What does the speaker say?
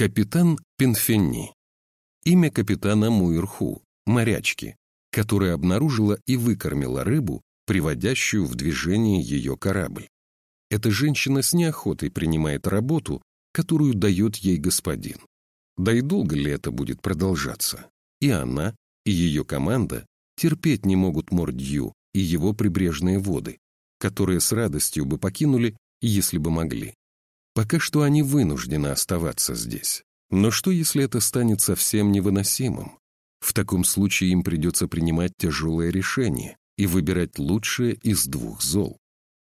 Капитан Пенфенни. Имя капитана Муирху, морячки, которая обнаружила и выкормила рыбу, приводящую в движение ее корабль. Эта женщина с неохотой принимает работу, которую дает ей господин. Да и долго ли это будет продолжаться? И она, и ее команда терпеть не могут Мордью и его прибрежные воды, которые с радостью бы покинули, если бы могли. Пока что они вынуждены оставаться здесь. Но что, если это станет совсем невыносимым? В таком случае им придется принимать тяжелое решение и выбирать лучшее из двух зол.